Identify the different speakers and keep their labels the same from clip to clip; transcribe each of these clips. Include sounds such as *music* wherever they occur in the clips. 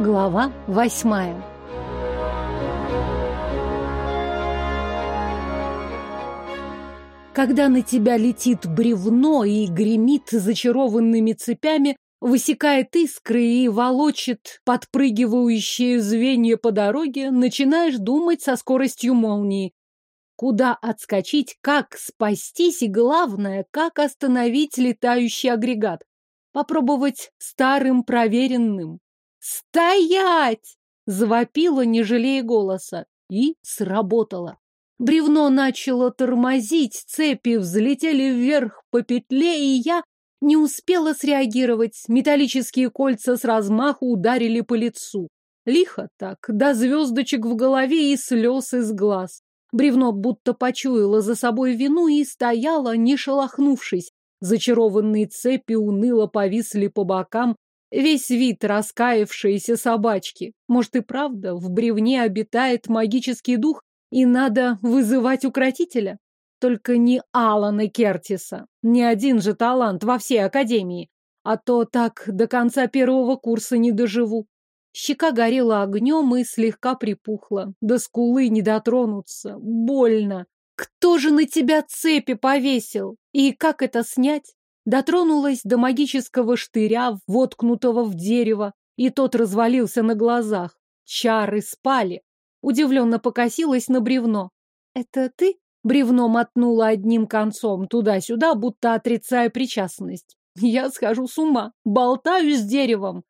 Speaker 1: Глава восьмая Когда на тебя летит бревно и гремит зачарованными цепями, высекает искры и волочит подпрыгивающие звенья по дороге, начинаешь думать со скоростью молнии. Куда отскочить, как спастись и, главное, как остановить летающий агрегат. Попробовать старым проверенным. «Стоять!» — завопила, не жалея голоса. И сработало. Бревно начало тормозить, цепи взлетели вверх по петле, и я не успела среагировать. Металлические кольца с размаху ударили по лицу. Лихо так, до звездочек в голове и слез из глаз. Бревно будто почуяло за собой вину и стояло, не шелохнувшись. Зачарованные цепи уныло повисли по бокам, весь вид раскаявшейся собачки. Может и правда, в бревне обитает магический дух, и надо вызывать укротителя? Только не Алана Кертиса. Ни один же талант во всей академии. А то так до конца первого курса не доживу. Щека горела огнем и слегка припухла. До скулы не дотронуться. Больно. Кто же на тебя цепи повесил? И как это снять? Дотронулась до магического штыря, воткнутого в дерево, и тот развалился на глазах. Чары спали. Удивленно покосилась на бревно. «Это ты?» Бревно мотнуло одним концом туда-сюда, будто отрицая причастность. Я схожу с ума, болтаю с деревом.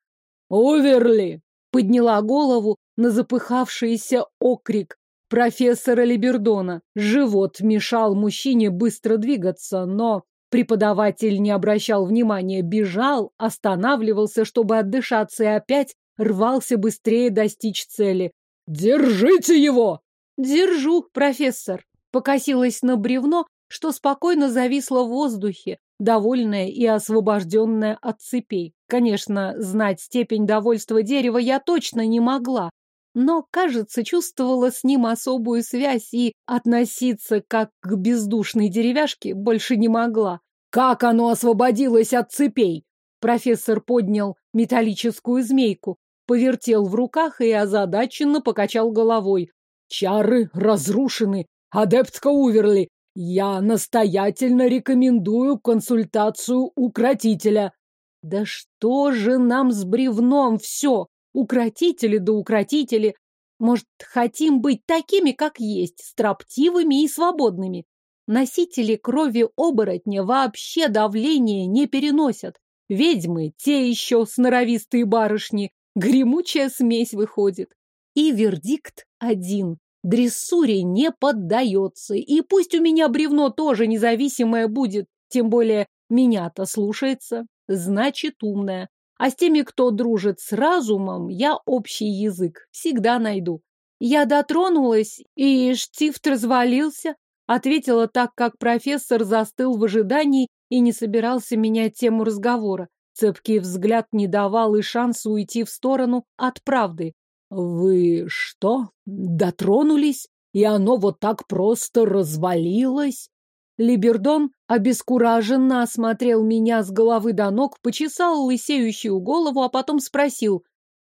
Speaker 1: «Оверли!» — подняла голову на запыхавшийся окрик профессора Либердона. Живот мешал мужчине быстро двигаться, но преподаватель не обращал внимания, бежал, останавливался, чтобы отдышаться, и опять рвался быстрее достичь цели. «Держите его!» «Держу, профессор!» Покосилась на бревно, что спокойно зависло в воздухе, довольная и освобожденная от цепей. Конечно, знать степень довольства дерева я точно не могла, но, кажется, чувствовала с ним особую связь и относиться как к бездушной деревяшке больше не могла. «Как оно освободилось от цепей?» Профессор поднял металлическую змейку, повертел в руках и озадаченно покачал головой. «Чары разрушены, Адептка Уверли, я настоятельно рекомендую консультацию укротителя. Да что же нам с бревном все? Укротители да укротители. Может, хотим быть такими, как есть, строптивыми и свободными? Носители крови оборотня вообще давление не переносят. Ведьмы, те еще сноровистые барышни, гремучая смесь выходит. И вердикт один дрессуре не поддается. И пусть у меня бревно тоже независимое будет, тем более меня-то слушается, значит умная. А с теми, кто дружит с разумом, я общий язык всегда найду. Я дотронулась, и штифт развалился, ответила так, как профессор застыл в ожидании и не собирался менять тему разговора. Цепкий взгляд не давал и шанса уйти в сторону от правды. «Вы что, дотронулись, и оно вот так просто развалилось?» Либердон обескураженно осмотрел меня с головы до ног, почесал лысеющую голову, а потом спросил.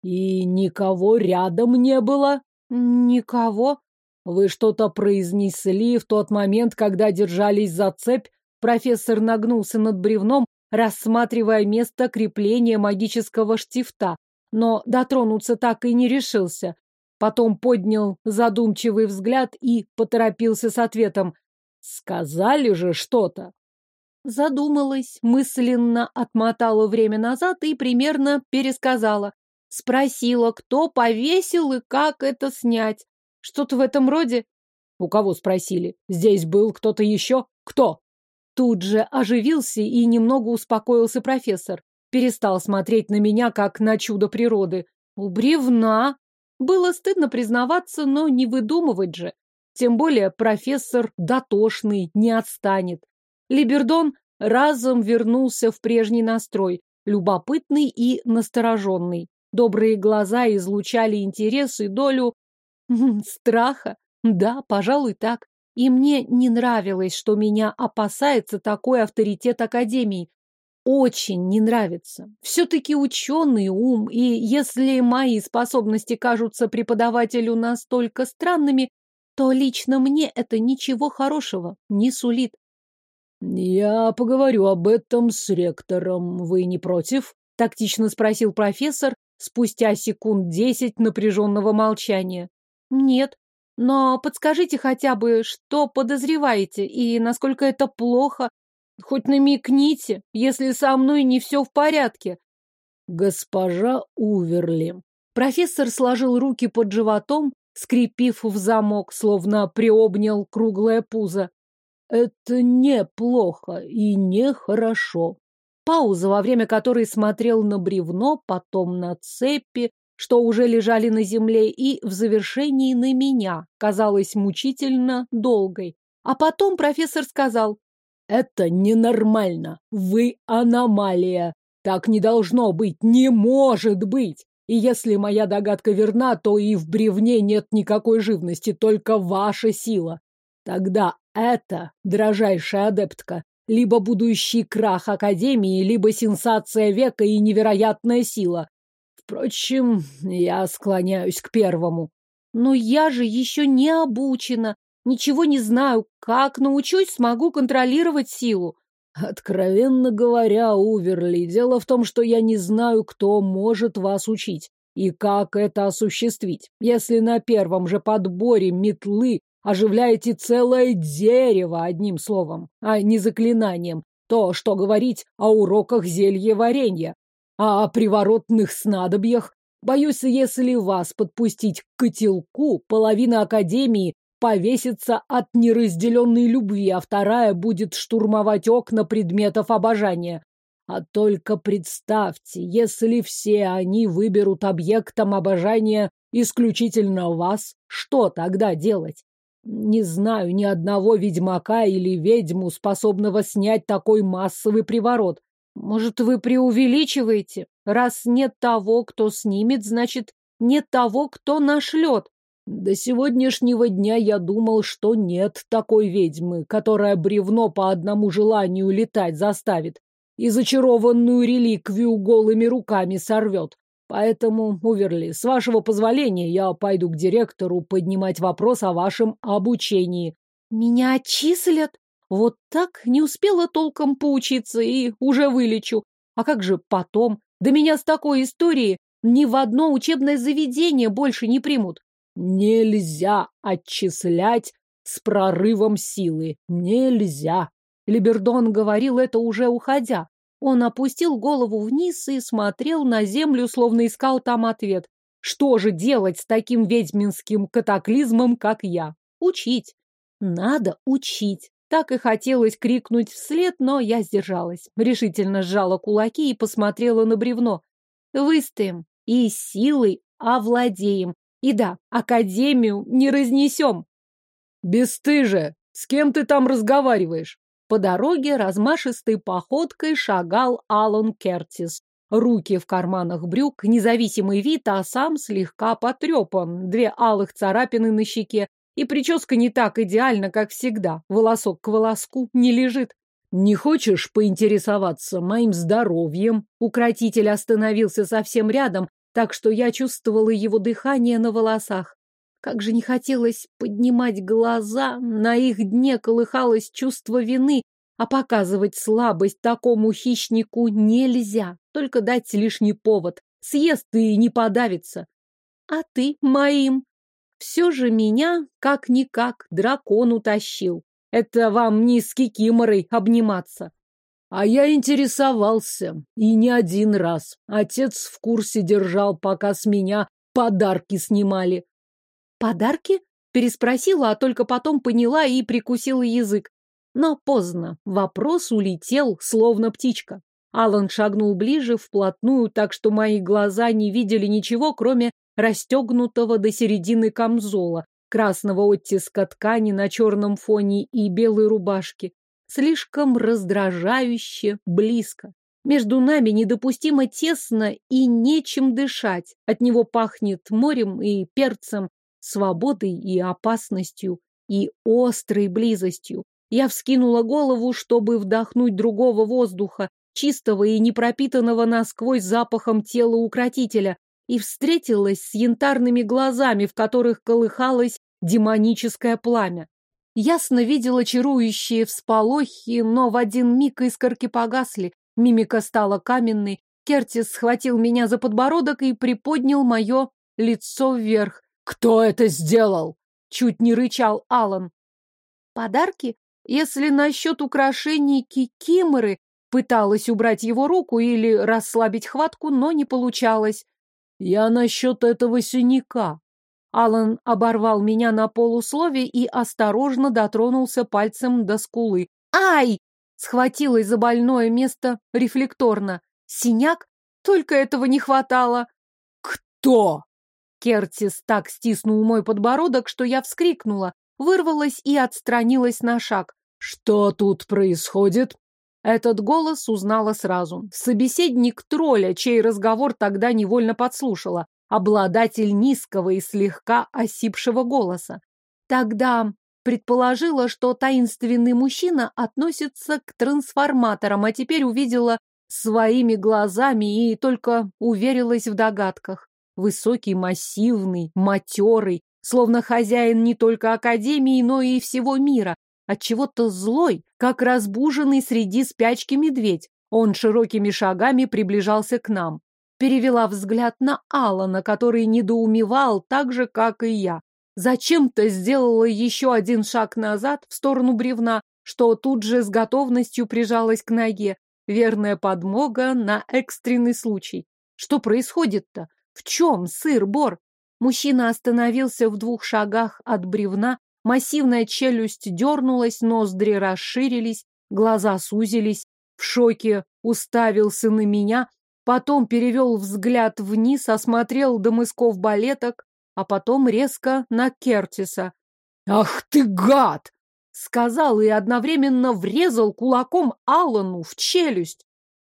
Speaker 1: «И никого рядом не было?» «Никого?» «Вы что-то произнесли в тот момент, когда держались за цепь?» Профессор нагнулся над бревном, рассматривая место крепления магического штифта но дотронуться так и не решился. Потом поднял задумчивый взгляд и поторопился с ответом. «Сказали же что-то!» Задумалась, мысленно отмотала время назад и примерно пересказала. Спросила, кто повесил и как это снять. Что-то в этом роде. У кого спросили? Здесь был кто-то еще? Кто? Тут же оживился и немного успокоился профессор перестал смотреть на меня, как на чудо природы. У бревна. Было стыдно признаваться, но не выдумывать же. Тем более профессор дотошный, не отстанет. Либердон разом вернулся в прежний настрой, любопытный и настороженный. Добрые глаза излучали интерес и долю страха. Да, пожалуй, так. И мне не нравилось, что меня опасается такой авторитет Академии. очень не нравится. Все-таки ученый ум, и если мои способности кажутся преподавателю настолько странными, то лично мне это ничего хорошего не сулит.
Speaker 2: «Я поговорю об этом с ректором. Вы не против?» — тактично спросил профессор спустя секунд десять напряженного молчания.
Speaker 1: «Нет, но подскажите хотя бы, что подозреваете и насколько это плохо. Хоть намекните, если со мной не все в порядке».
Speaker 2: «Госпожа Уверли». Профессор сложил руки под животом, скрепив в замок, словно приобнял круглое пузо. Это неплохо и нехорошо. Пауза, во время которой смотрел на бревно, потом на цепи, что уже лежали на земле, и в завершении на меня, казалась мучительно долгой. А потом профессор сказал, «Это ненормально. Вы аномалия. Так не должно быть, не может быть. И если моя догадка верна, то и в бревне нет никакой живности, только ваша сила. Тогда это, дрожайшая адептка, либо будущий крах Академии, либо сенсация века и невероятная сила. Впрочем, я склоняюсь к первому.
Speaker 1: Но я же еще не обучена, ничего не знаю. Как научусь, смогу контролировать силу.
Speaker 2: Откровенно говоря, Уверли, дело в том, что я не знаю, кто может вас учить и как это осуществить. Если на первом же подборе метлы оживляете целое дерево, одним словом, а не заклинанием, то что говорить о уроках зелья варенья, а о приворотных снадобьях? Боюсь, если вас подпустить к котелку, половина Академии повесится от неразделенной любви, а вторая будет штурмовать окна предметов обожания. А только представьте, если все они выберут объектом обожания исключительно вас, что тогда делать? Не знаю ни одного ведьмака или ведьму, способного снять такой массовый приворот.
Speaker 1: Может, вы преувеличиваете? Раз нет того, кто снимет, значит, нет того, кто нашлет.
Speaker 2: До сегодняшнего дня я думал, что нет такой ведьмы, которая бревно по одному желанию летать заставит и зачарованную реликвию голыми руками сорвет. Поэтому, Уверли, с вашего позволения, я пойду к директору поднимать вопрос о вашем обучении.
Speaker 1: Меня отчислят? Вот так не успела толком поучиться и уже вылечу. А как же потом? Да меня с такой историей ни в одно учебное заведение больше не примут.
Speaker 2: Нельзя отчислять с прорывом силы. Нельзя.
Speaker 1: Либердон говорил это уже уходя. Он опустил голову вниз и смотрел на землю, словно искал там ответ. Что же делать с таким ведьминским катаклизмом, как я? Учить. Надо учить. Так и хотелось крикнуть вслед, но я сдержалась. Решительно сжала кулаки и посмотрела на бревно. Выстоим и силой овладеем. И да, академию не разнесем.
Speaker 2: Бестыже, с кем ты там разговариваешь?
Speaker 1: По дороге размашистой походкой шагал Алан Кертис. Руки в карманах брюк, независимый вид, а сам слегка потрепан. Две алых царапины на щеке, и прическа не так идеальна, как всегда. Волосок к волоску не лежит.
Speaker 2: «Не хочешь поинтересоваться моим здоровьем?»
Speaker 1: Укротитель остановился совсем рядом, так что я чувствовала его дыхание на волосах. Как же не хотелось поднимать глаза, на их дне колыхалось чувство вины, а показывать слабость такому хищнику нельзя, только дать лишний повод. Съест и не подавится. А ты моим. Все же меня, как-никак, дракон утащил. Это вам не с кикиморой обниматься.
Speaker 2: А я интересовался, и не один раз. Отец в курсе держал, пока с меня подарки снимали.
Speaker 1: «Подарки?» – переспросила, а только потом поняла и прикусила язык. Но поздно. Вопрос улетел, словно птичка. Алан шагнул ближе, вплотную, так что мои глаза не видели ничего, кроме расстегнутого до середины камзола, красного оттиска ткани на черном фоне и белой рубашки. Слишком раздражающе близко. Между нами недопустимо тесно и нечем дышать. От него пахнет морем и перцем, свободой и опасностью, и острой близостью. Я вскинула голову, чтобы вдохнуть другого воздуха, чистого и непропитанного насквозь запахом тела укротителя, и встретилась с янтарными глазами, в которых колыхалось демоническое пламя. Ясно видела чарующие всполохи, но в один миг искорки погасли, мимика стала каменной, Кертис схватил меня за подбородок и приподнял мое лицо вверх. «Кто это сделал?» — чуть не рычал Алан. «Подарки? Если насчет украшений кикиморы пыталась убрать его руку или расслабить хватку, но не получалось. Я насчет этого синяка. Алан оборвал меня на полуслове и осторожно дотронулся пальцем до скулы. «Ай!» — схватилась за больное место рефлекторно. «Синяк? Только этого не хватало!» «Кто?» Кертис так стиснул мой подбородок, что я вскрикнула, вырвалась и отстранилась на шаг. «Что тут происходит?» Этот голос узнала сразу. Собеседник тролля, чей разговор тогда невольно подслушала, обладатель низкого и слегка осипшего голоса. Тогда предположила, что таинственный мужчина относится к трансформаторам, а теперь увидела своими глазами и только уверилась в догадках. Высокий, массивный, матерый, словно хозяин не только Академии, но и всего мира, от чего то злой, как разбуженный среди спячки медведь. Он широкими шагами приближался к нам. Перевела взгляд на Алана, который недоумевал так же, как и я. Зачем-то сделала еще один шаг назад в сторону бревна, что тут же с готовностью прижалась к ноге. Верная подмога на экстренный случай. Что происходит-то? В чем сыр-бор? Мужчина остановился в двух шагах от бревна, Массивная челюсть дернулась, ноздри расширились, глаза сузились. В шоке уставился на меня, потом перевел взгляд вниз, осмотрел до мысков балеток, а потом резко на Кертиса. «Ах ты гад!» — сказал и одновременно врезал кулаком Аллану в челюсть.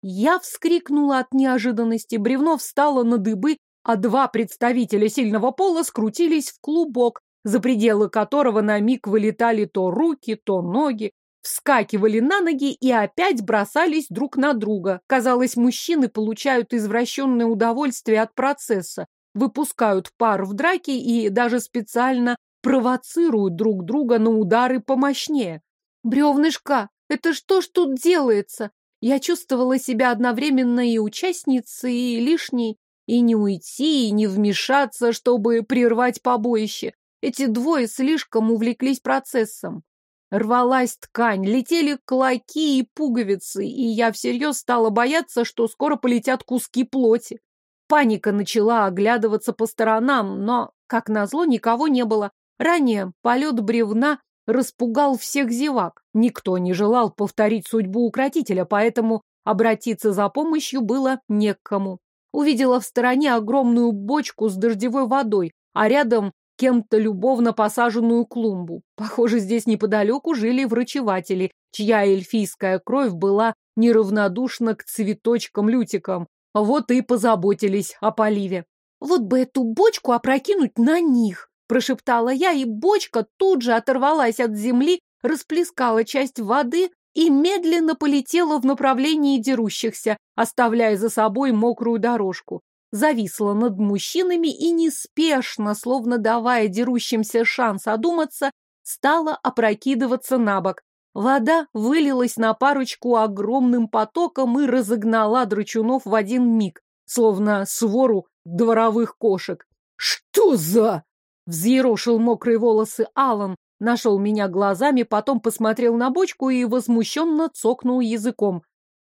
Speaker 1: Я вскрикнула от неожиданности, бревно встало на дыбы, а два представителя сильного пола скрутились в клубок, за пределы которого на миг вылетали то руки, то ноги, вскакивали на ноги и опять бросались друг на друга. Казалось, мужчины получают извращенное удовольствие от процесса, выпускают пар в драке и даже специально провоцируют друг друга на удары помощнее. Бревнышка, это что ж тут делается? Я чувствовала себя одновременно и участницей, и лишней, и не уйти, и не вмешаться, чтобы прервать побоище. Эти двое слишком увлеклись процессом. Рвалась ткань, летели клоки и пуговицы, и я всерьез стала бояться, что скоро полетят куски плоти. Паника начала оглядываться по сторонам, но, как назло, никого не было. Ранее полет бревна распугал всех зевак. Никто не желал повторить судьбу укротителя, поэтому обратиться за помощью было некому. Увидела в стороне огромную бочку с дождевой водой, а рядом кем-то любовно посаженную клумбу. Похоже, здесь неподалеку жили врачеватели, чья эльфийская кровь была неравнодушна к цветочкам-лютикам. Вот и позаботились о поливе. «Вот бы эту бочку опрокинуть на них!» – прошептала я, и бочка тут же оторвалась от земли, расплескала часть воды и медленно полетела в направлении дерущихся, оставляя за собой мокрую дорожку зависла над мужчинами и неспешно, словно давая дерущимся шанс одуматься, стала опрокидываться на бок. Вода вылилась на парочку огромным потоком и разогнала драчунов в один миг, словно свору дворовых кошек. «Что за...» — взъерошил мокрые волосы Алан, нашел меня глазами, потом посмотрел на бочку и возмущенно цокнул языком.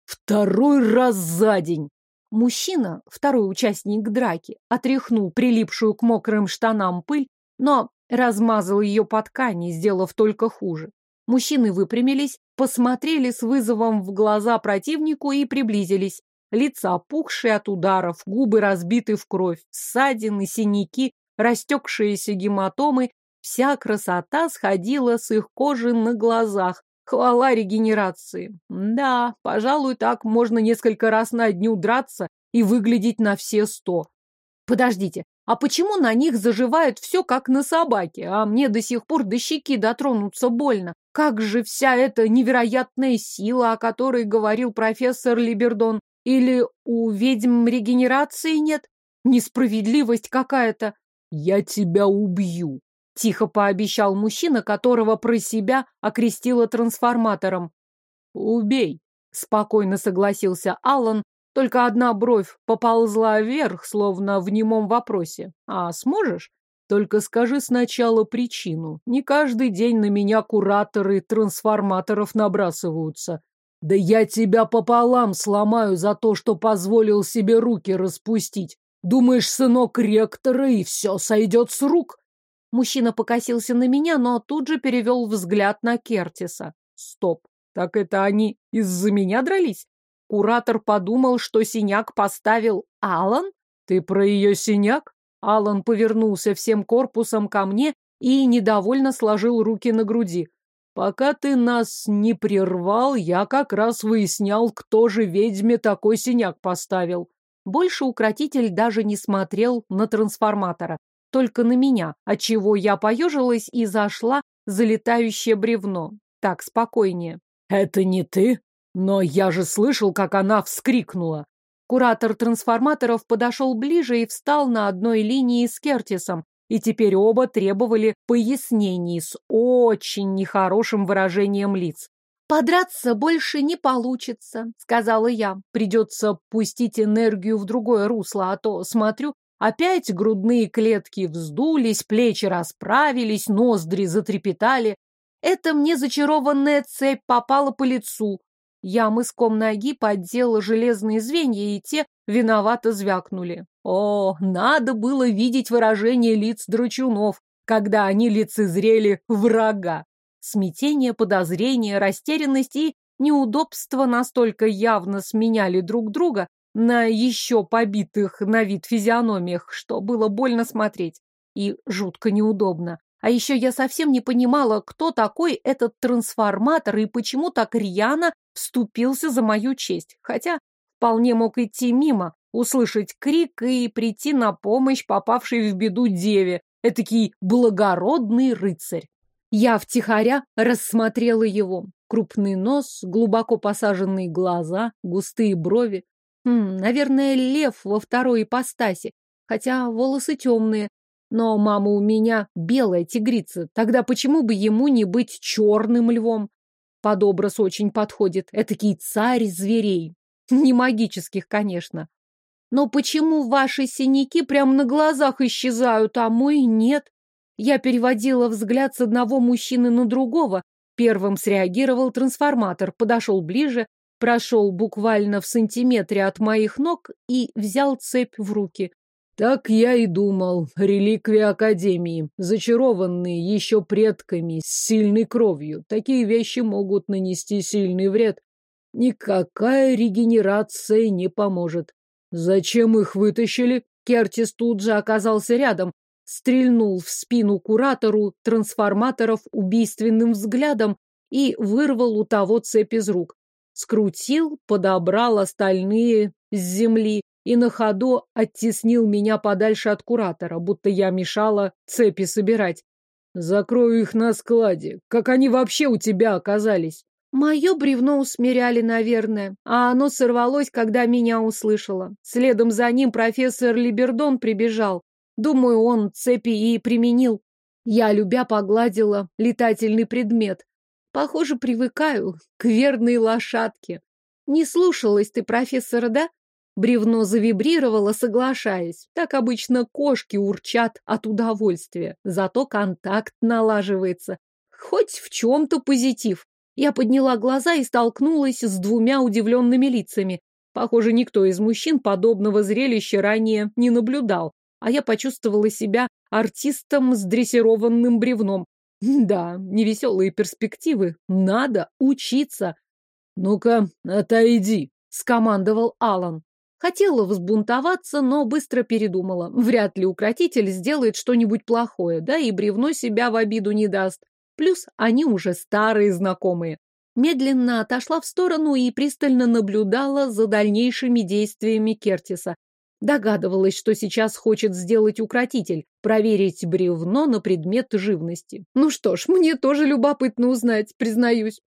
Speaker 1: «Второй раз за день!» Мужчина, второй участник драки, отряхнул прилипшую к мокрым штанам пыль, но размазал ее по ткани, сделав только хуже. Мужчины выпрямились, посмотрели с вызовом в глаза противнику и приблизились. Лица опухшие от ударов, губы разбиты в кровь, ссадины, синяки, растекшиеся гематомы. Вся красота сходила с их кожи на глазах, Хвала регенерации. Да, пожалуй, так можно несколько раз на дню драться и выглядеть на все сто. Подождите, а почему на них заживает все как на собаке, а мне до сих пор до щеки дотронуться больно? как же вся эта невероятная сила, о которой говорил профессор Либердон? Или у ведьм регенерации нет? Несправедливость какая-то.
Speaker 2: Я тебя убью,
Speaker 1: тихо пообещал мужчина, которого про себя окрестила трансформатором.
Speaker 2: Убей,
Speaker 1: спокойно согласился Аллан, только одна бровь поползла вверх, словно в немом вопросе. А сможешь?
Speaker 2: Только скажи сначала причину. Не каждый день на меня кураторы трансформаторов набрасываются. Да я тебя пополам сломаю за то, что позволил себе руки распустить. Думаешь, сынок ректора, и все сойдет с рук?
Speaker 1: Мужчина покосился на меня, но тут же перевел взгляд на Кертиса. Стоп, так это они из-за меня дрались? Куратор подумал, что синяк поставил Алан?
Speaker 2: Ты про ее синяк?
Speaker 1: Алан повернулся всем корпусом ко мне и недовольно сложил руки на груди.
Speaker 2: Пока ты нас не прервал, я как раз выяснял, кто же ведьме такой синяк поставил.
Speaker 1: Больше укротитель даже не смотрел на трансформатора, только на меня, отчего я поежилась и зашла залетающее бревно. Так, спокойнее.
Speaker 2: Это не ты? Но я же слышал, как она вскрикнула.
Speaker 1: Куратор трансформаторов подошел ближе и встал на одной линии с Кертисом, и теперь оба требовали пояснений с очень нехорошим выражением лиц. «Подраться больше не получится», — сказала я. «Придется пустить энергию в другое русло, а то, смотрю, опять грудные клетки вздулись, плечи расправились, ноздри затрепетали. Это мне зачарованная цепь попала по лицу, я мыском ноги поддела железные звенья, и те виновато звякнули. О, надо было видеть выражение лиц драчунов, когда они лицезрели врага. Смятение, подозрение, растерянность и неудобство настолько явно сменяли друг друга на еще побитых на вид физиономиях, что было больно смотреть и жутко неудобно. А еще я совсем не понимала, кто такой этот трансформатор и почему так рьяно вступился за мою честь. Хотя вполне мог идти мимо, услышать крик и прийти на помощь попавшей в беду деве, этакий благородный рыцарь. Я втихаря рассмотрела его. Крупный нос, глубоко посаженные глаза, густые брови. Хм, наверное, лев во второй ипостаси, хотя волосы темные, но мама у меня белая тигрица, тогда почему бы ему не быть черным львом? Под образ очень подходит. Этакий царь зверей. *laughs* Не магических, конечно. Но почему ваши синяки прямо на глазах исчезают, а мой нет? Я переводила взгляд с одного мужчины на другого. Первым среагировал трансформатор, подошел ближе, прошел буквально в сантиметре от моих ног и взял цепь в руки.
Speaker 2: Так я и думал. Реликвия Академии, зачарованные еще предками, с сильной кровью. Такие вещи могут нанести сильный вред. Никакая регенерация не поможет. Зачем их вытащили? Кертис тут же оказался рядом, стрельнул в спину куратору трансформаторов убийственным взглядом и вырвал у того цепь из рук. Скрутил, подобрал остальные с земли и на ходу оттеснил меня подальше от куратора, будто я мешала цепи собирать. Закрою их на складе. Как они вообще у тебя оказались?
Speaker 1: Мое бревно усмиряли, наверное, а оно сорвалось, когда меня услышало. Следом за ним профессор Либердон прибежал. Думаю, он цепи и применил. Я, любя, погладила летательный предмет. Похоже, привыкаю к верной лошадке. Не слушалась ты профессора, да? Бревно завибрировало, соглашаясь. Так обычно кошки урчат от удовольствия. Зато контакт налаживается. Хоть в чем-то позитив. Я подняла глаза и столкнулась с двумя удивленными лицами. Похоже, никто из мужчин подобного зрелища ранее не наблюдал. А я почувствовала себя артистом с дрессированным бревном. Да, невеселые перспективы. Надо учиться.
Speaker 2: Ну-ка, отойди,
Speaker 1: скомандовал Алан. Хотела взбунтоваться, но быстро передумала. Вряд ли укротитель сделает что-нибудь плохое, да и бревно себя в обиду не даст. Плюс они уже старые знакомые. Медленно отошла в сторону и пристально наблюдала за дальнейшими действиями Кертиса. Догадывалась, что сейчас хочет сделать укротитель, проверить бревно на предмет живности. Ну что ж, мне тоже любопытно узнать, признаюсь.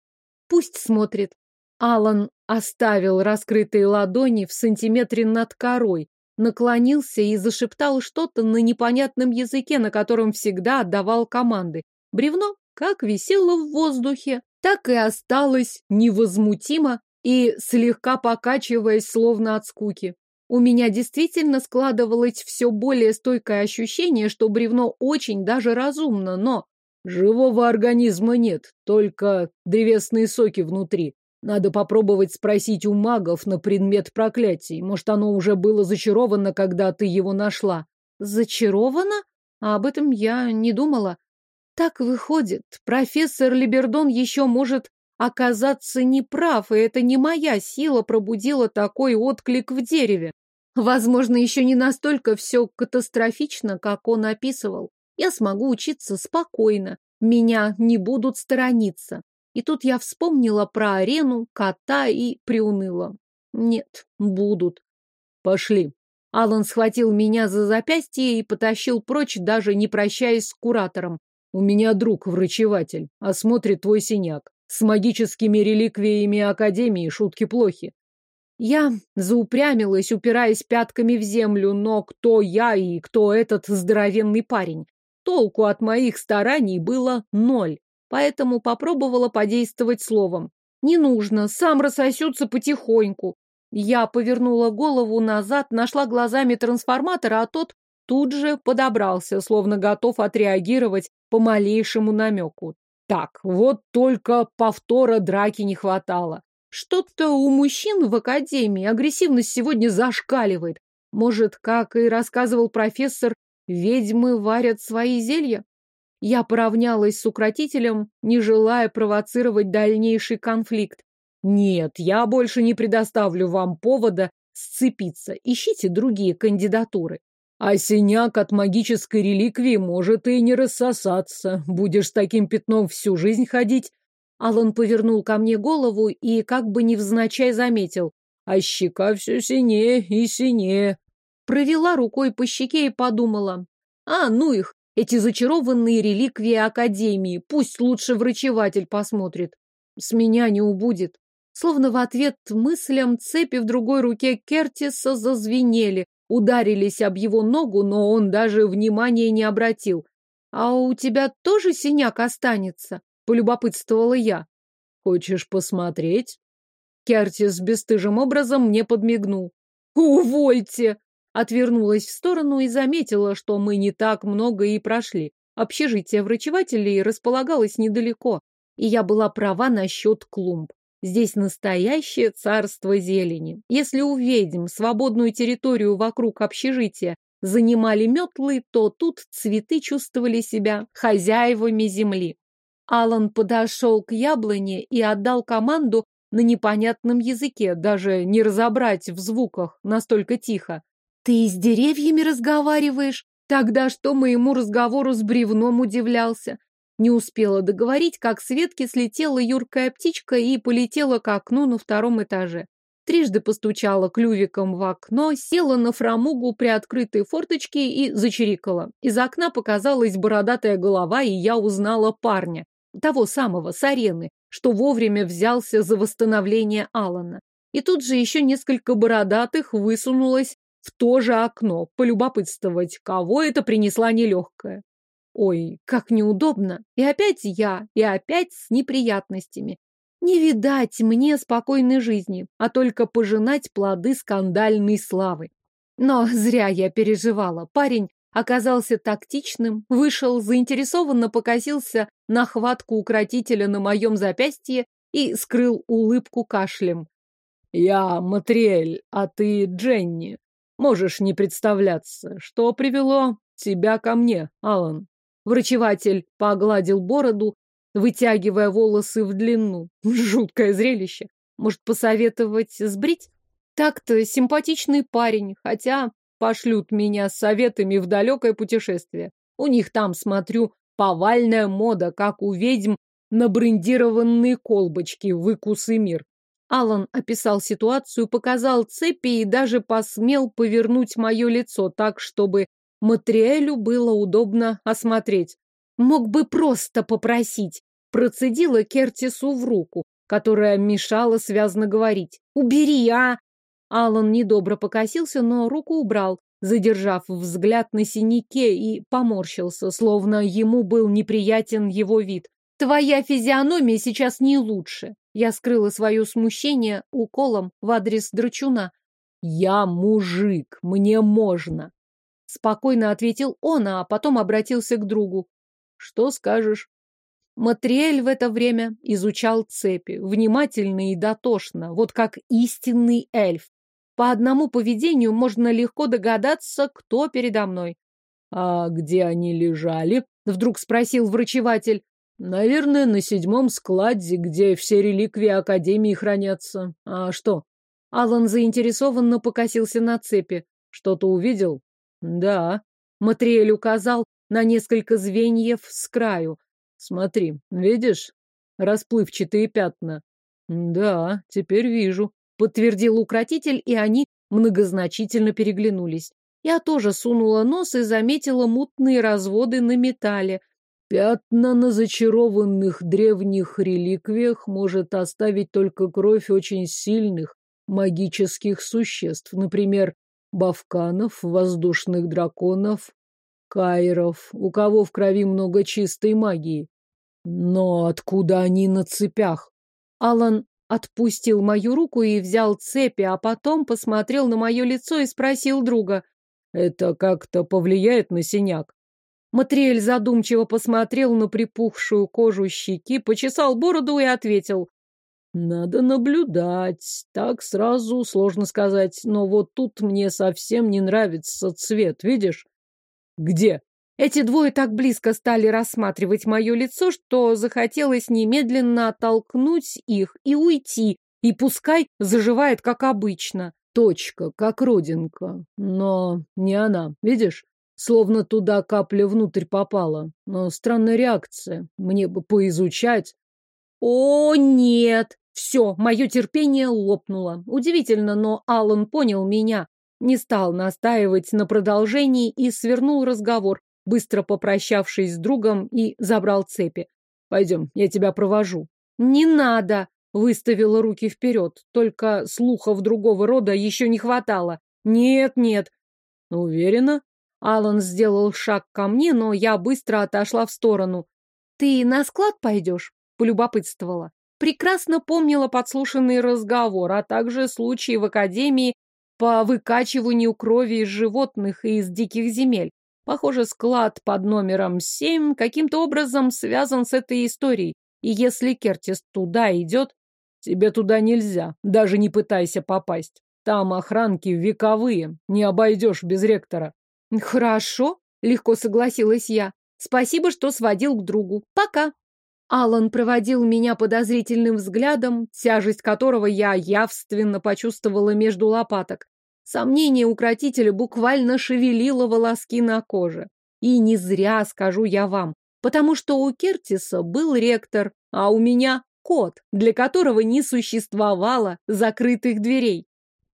Speaker 1: Пусть смотрит. Алан оставил раскрытые ладони в сантиметре над корой, наклонился и зашептал что-то на непонятном языке, на котором всегда отдавал команды. Бревно как висело в воздухе, так и осталось невозмутимо и слегка покачиваясь, словно от скуки. У меня действительно складывалось все более стойкое ощущение, что бревно очень даже разумно, но живого организма нет, только древесные соки внутри. Надо попробовать спросить у магов на предмет проклятий. Может, оно уже было зачаровано, когда ты его нашла.
Speaker 2: Зачаровано? А об этом я не думала. Так выходит, профессор Либердон еще может оказаться неправ, и это не моя сила пробудила такой отклик в дереве. Возможно, еще не настолько все катастрофично, как он описывал. Я смогу учиться спокойно, меня не будут сторониться. И тут я вспомнила про арену, кота и приуныла. Нет, будут.
Speaker 1: Пошли.
Speaker 2: Алан схватил меня за запястье и потащил прочь, даже не прощаясь с куратором.
Speaker 1: У меня друг врачеватель, осмотрит твой синяк. С магическими реликвиями Академии шутки плохи.
Speaker 2: Я заупрямилась, упираясь пятками в землю, но кто я и кто этот здоровенный парень? Толку от моих стараний было ноль, поэтому попробовала подействовать словом. Не нужно, сам рассосется потихоньку. Я повернула голову назад, нашла глазами трансформатора, а тот тут же подобрался, словно готов отреагировать по малейшему намеку. Так, вот только повтора драки не хватало. Что-то у мужчин в академии агрессивность сегодня зашкаливает. Может, как и рассказывал профессор, ведьмы варят свои зелья? Я поравнялась с укротителем, не желая провоцировать дальнейший конфликт. Нет, я больше не предоставлю вам повода сцепиться. Ищите другие кандидатуры.
Speaker 1: А синяк от магической реликвии может и не рассосаться. Будешь таким пятном всю жизнь ходить,
Speaker 2: Алан повернул ко мне голову и как бы невзначай заметил.
Speaker 1: А щека все синее и синее.
Speaker 2: Провела рукой по щеке и подумала. А, ну их, эти зачарованные реликвии Академии. Пусть лучше врачеватель посмотрит. С меня не убудет. Словно в ответ мыслям цепи в другой руке Кертиса зазвенели, ударились об его ногу, но он даже внимания не обратил. «А у тебя тоже синяк останется?» Полюбопытствовала я.
Speaker 1: Хочешь посмотреть?
Speaker 2: Кертис бесстыжим образом мне подмигнул. Увольте! Отвернулась в сторону и заметила, что мы не так много и прошли. Общежитие врачевателей располагалось недалеко, и я была права насчет клумб. Здесь настоящее царство зелени. Если у ведьм свободную территорию вокруг общежития занимали метлы, то тут цветы чувствовали себя хозяевами земли. Алан подошел к яблоне и отдал команду на непонятном языке, даже не разобрать в звуках, настолько тихо. «Ты с деревьями разговариваешь?» Тогда что моему разговору с бревном удивлялся? Не успела договорить, как с ветки слетела юркая птичка и полетела к окну на втором этаже. Трижды постучала клювиком в окно, села на фрамугу при открытой форточке и зачирикала. Из окна показалась бородатая голова, и я узнала парня того самого, с арены, что вовремя взялся за восстановление Алана. И тут же еще несколько бородатых высунулось в то же окно, полюбопытствовать, кого это принесла нелегкая. Ой, как неудобно. И опять я, и опять с неприятностями. Не видать мне спокойной жизни, а только пожинать плоды скандальной славы. Но зря я переживала. Парень оказался тактичным, вышел, заинтересованно покосился на хватку укротителя на моем запястье и скрыл улыбку кашлем.
Speaker 1: «Я Матриэль, а ты Дженни. Можешь не представляться, что привело тебя ко мне, Алан?»
Speaker 2: Врачеватель погладил бороду, вытягивая волосы в длину. Жуткое зрелище. Может, посоветовать сбрить? Так-то симпатичный парень, хотя пошлют меня с советами в далекое путешествие. У них там, смотрю, повальная мода, как у ведьм на брендированные колбочки, выкусы мир.
Speaker 1: Алан описал ситуацию, показал цепи и даже посмел повернуть мое лицо так, чтобы Матриэлю было удобно осмотреть. Мог бы просто попросить. Процедила Кертису в руку, которая мешала связно говорить. «Убери, а!» Алан недобро покосился, но руку убрал, задержав взгляд на синяке и поморщился, словно ему был неприятен его вид. «Твоя физиономия сейчас не лучше. Я скрыла свое смущение уколом в адрес драчуна. «Я мужик, мне можно!» Спокойно ответил он, а потом обратился к другу. «Что скажешь?» Матриэль в это время изучал цепи, внимательно и дотошно, вот как истинный эльф. По одному поведению можно легко догадаться, кто передо мной. «А где они лежали?» — вдруг спросил врачеватель. Наверное, на седьмом складе, где все реликвии Академии хранятся. А что? Алан заинтересованно покосился на цепи. Что-то увидел? Да. Матриэль указал на несколько звеньев с краю. Смотри, видишь? Расплывчатые пятна. Да, теперь вижу. Подтвердил укротитель, и они многозначительно переглянулись. Я тоже сунула нос и заметила мутные разводы на металле, Пятна на зачарованных древних реликвиях может оставить только кровь очень сильных магических существ, например, бавканов, воздушных драконов, кайров, у кого в крови много чистой магии. Но откуда они на цепях? Алан отпустил мою руку и взял цепи, а потом посмотрел на мое лицо и спросил друга. Это как-то повлияет на синяк? Матриэль задумчиво посмотрел на припухшую кожу щеки, почесал бороду и ответил. Надо наблюдать. Так сразу сложно сказать, но вот тут мне совсем не нравится цвет, видишь? Где? Эти двое так близко стали рассматривать мое лицо, что захотелось немедленно оттолкнуть их и уйти, и пускай заживает, как обычно. Точка, как родинка. Но не она, видишь? Словно туда капля внутрь попала. Но странная реакция. Мне бы поизучать. О, нет! Все, мое терпение лопнуло. Удивительно, но Аллан понял меня. Не стал настаивать на продолжении и свернул разговор, быстро попрощавшись с другом и забрал цепи. Пойдем, я тебя провожу. Не надо! Выставила руки вперед. Только слухов другого рода еще не хватало. Нет, нет. Уверена? Алан сделал шаг ко мне, но я быстро отошла в сторону. «Ты на склад пойдешь?» — полюбопытствовала. Прекрасно помнила подслушанный разговор, а также случаи в академии по выкачиванию крови из животных и из диких земель. Похоже, склад под номером семь каким-то образом связан с этой историей. И если Кертис туда идет, тебе туда нельзя, даже не пытайся попасть. Там охранки вековые, не обойдешь без ректора. Хорошо, легко согласилась я. Спасибо, что сводил к другу. Пока. Алан проводил меня подозрительным взглядом, тяжесть которого я явственно почувствовала между лопаток. Сомнение укротителя буквально шевелило волоски на коже. И не зря, скажу я вам, потому что у Кертиса был ректор, а у меня кот, для которого не существовало закрытых дверей.